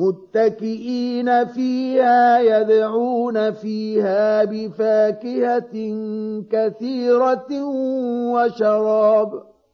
متكئين فيها يدعون فيها بفاكهة كثيرة وشراب.